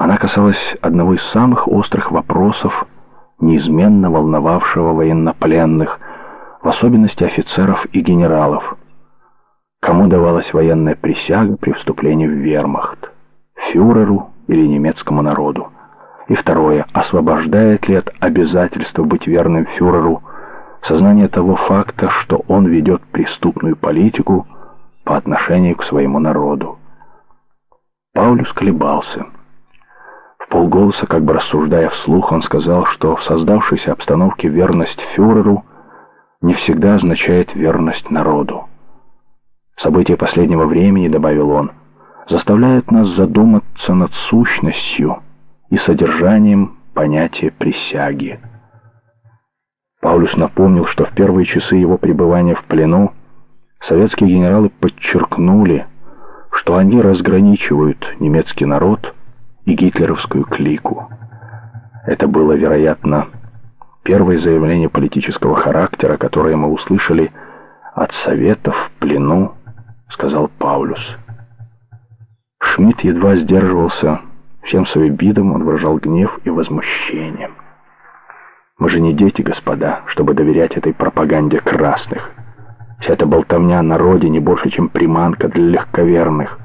Она касалась одного из самых острых вопросов, неизменно волновавшего военнопленных, в особенности офицеров и генералов. Кому давалась военная присяга при вступлении в вермахт? Фюреру или немецкому народу? И второе, освобождает ли от обязательства быть верным фюреру сознание того факта, что он ведет преступную политику по отношению к своему народу? Паулюс колебался полголоса, как бы рассуждая вслух, он сказал, что в создавшейся обстановке верность фюреру не всегда означает верность народу. События последнего времени, добавил он, заставляют нас задуматься над сущностью и содержанием понятия присяги. Паулюс напомнил, что в первые часы его пребывания в плену советские генералы подчеркнули, что они разграничивают немецкий народ и гитлеровскую клику. Это было, вероятно, первое заявление политического характера, которое мы услышали от Советов в плену, сказал Паулюс. Шмидт едва сдерживался, всем своим видом он выражал гнев и возмущение. Мы же не дети, господа, чтобы доверять этой пропаганде красных. Вся эта болтовня о народе не больше, чем приманка для легковерных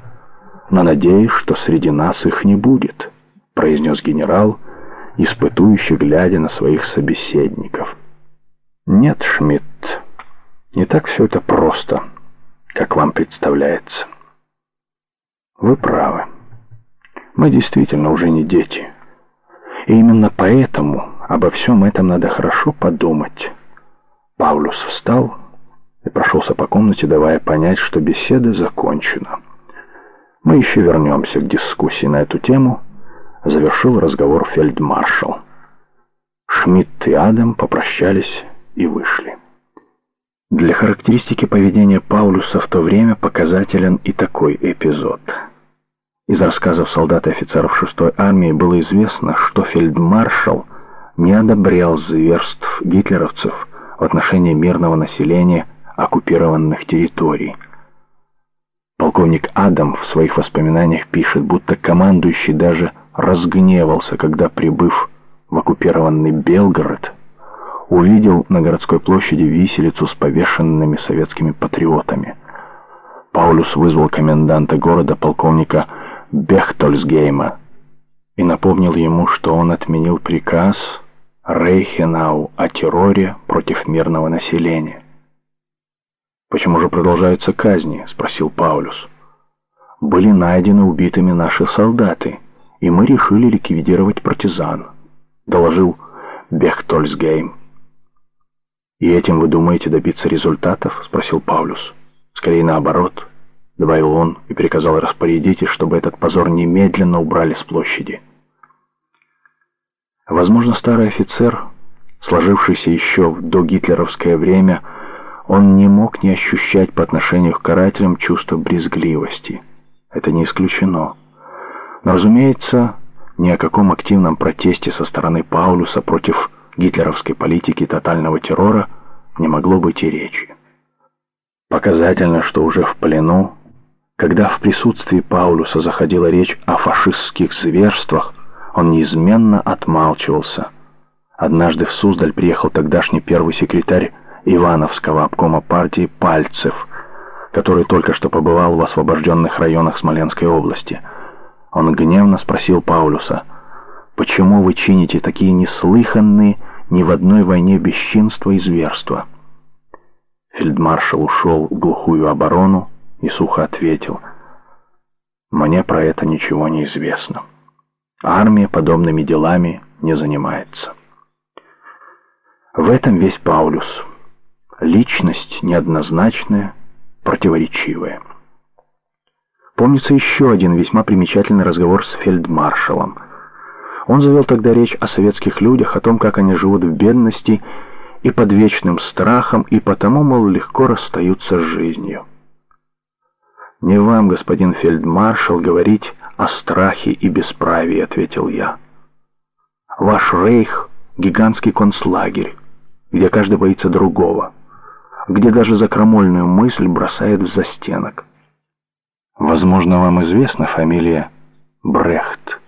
но надеюсь, что среди нас их не будет», — произнес генерал, испытующий, глядя на своих собеседников. «Нет, Шмидт, не так все это просто, как вам представляется. Вы правы. Мы действительно уже не дети. И именно поэтому обо всем этом надо хорошо подумать». Паулюс встал и прошелся по комнате, давая понять, что беседа закончена. Мы еще вернемся к дискуссии на эту тему, завершил разговор фельдмаршал. Шмидт и Адам попрощались и вышли. Для характеристики поведения Паулюса в то время показателен и такой эпизод. Из рассказов солдат и офицеров 6-й армии было известно, что фельдмаршал не одобрял зверств гитлеровцев в отношении мирного населения оккупированных территорий – Полковник Адам в своих воспоминаниях пишет, будто командующий даже разгневался, когда, прибыв в оккупированный Белгород, увидел на городской площади виселицу с повешенными советскими патриотами. Паулюс вызвал коменданта города полковника Бехтольсгейма и напомнил ему, что он отменил приказ Рейхенау о терроре против мирного населения. «Почему же продолжаются казни?» — спросил Паулюс. «Были найдены убитыми наши солдаты, и мы решили ликвидировать партизан», — доложил Бехтольсгейм. «И этим вы думаете добиться результатов?» — спросил Паулюс. «Скорее наоборот», — добавил он и приказал распорядитель, чтобы этот позор немедленно убрали с площади. Возможно, старый офицер, сложившийся еще в догитлеровское время, — он не мог не ощущать по отношению к карателям чувство брезгливости. Это не исключено. Но, разумеется, ни о каком активном протесте со стороны Паулюса против гитлеровской политики тотального террора не могло быть и речи. Показательно, что уже в плену, когда в присутствии Паулюса заходила речь о фашистских зверствах, он неизменно отмалчивался. Однажды в Суздаль приехал тогдашний первый секретарь Ивановского обкома партии Пальцев, который только что побывал в освобожденных районах Смоленской области. Он гневно спросил Паулюса, «Почему вы чините такие неслыханные ни в одной войне бесчинства и зверства?» Фельдмаршал ушел в глухую оборону и сухо ответил, «Мне про это ничего не известно. Армия подобными делами не занимается». В этом весь Паулюс личность неоднозначная, противоречивая. Помнится еще один весьма примечательный разговор с фельдмаршалом. Он завел тогда речь о советских людях, о том, как они живут в бедности и под вечным страхом, и потому, мол, легко расстаются с жизнью. «Не вам, господин фельдмаршал, говорить о страхе и бесправии», — ответил я. «Ваш рейх — гигантский концлагерь, где каждый боится другого» где даже за крамольную мысль бросает в застенок. Возможно, вам известна фамилия Брехт.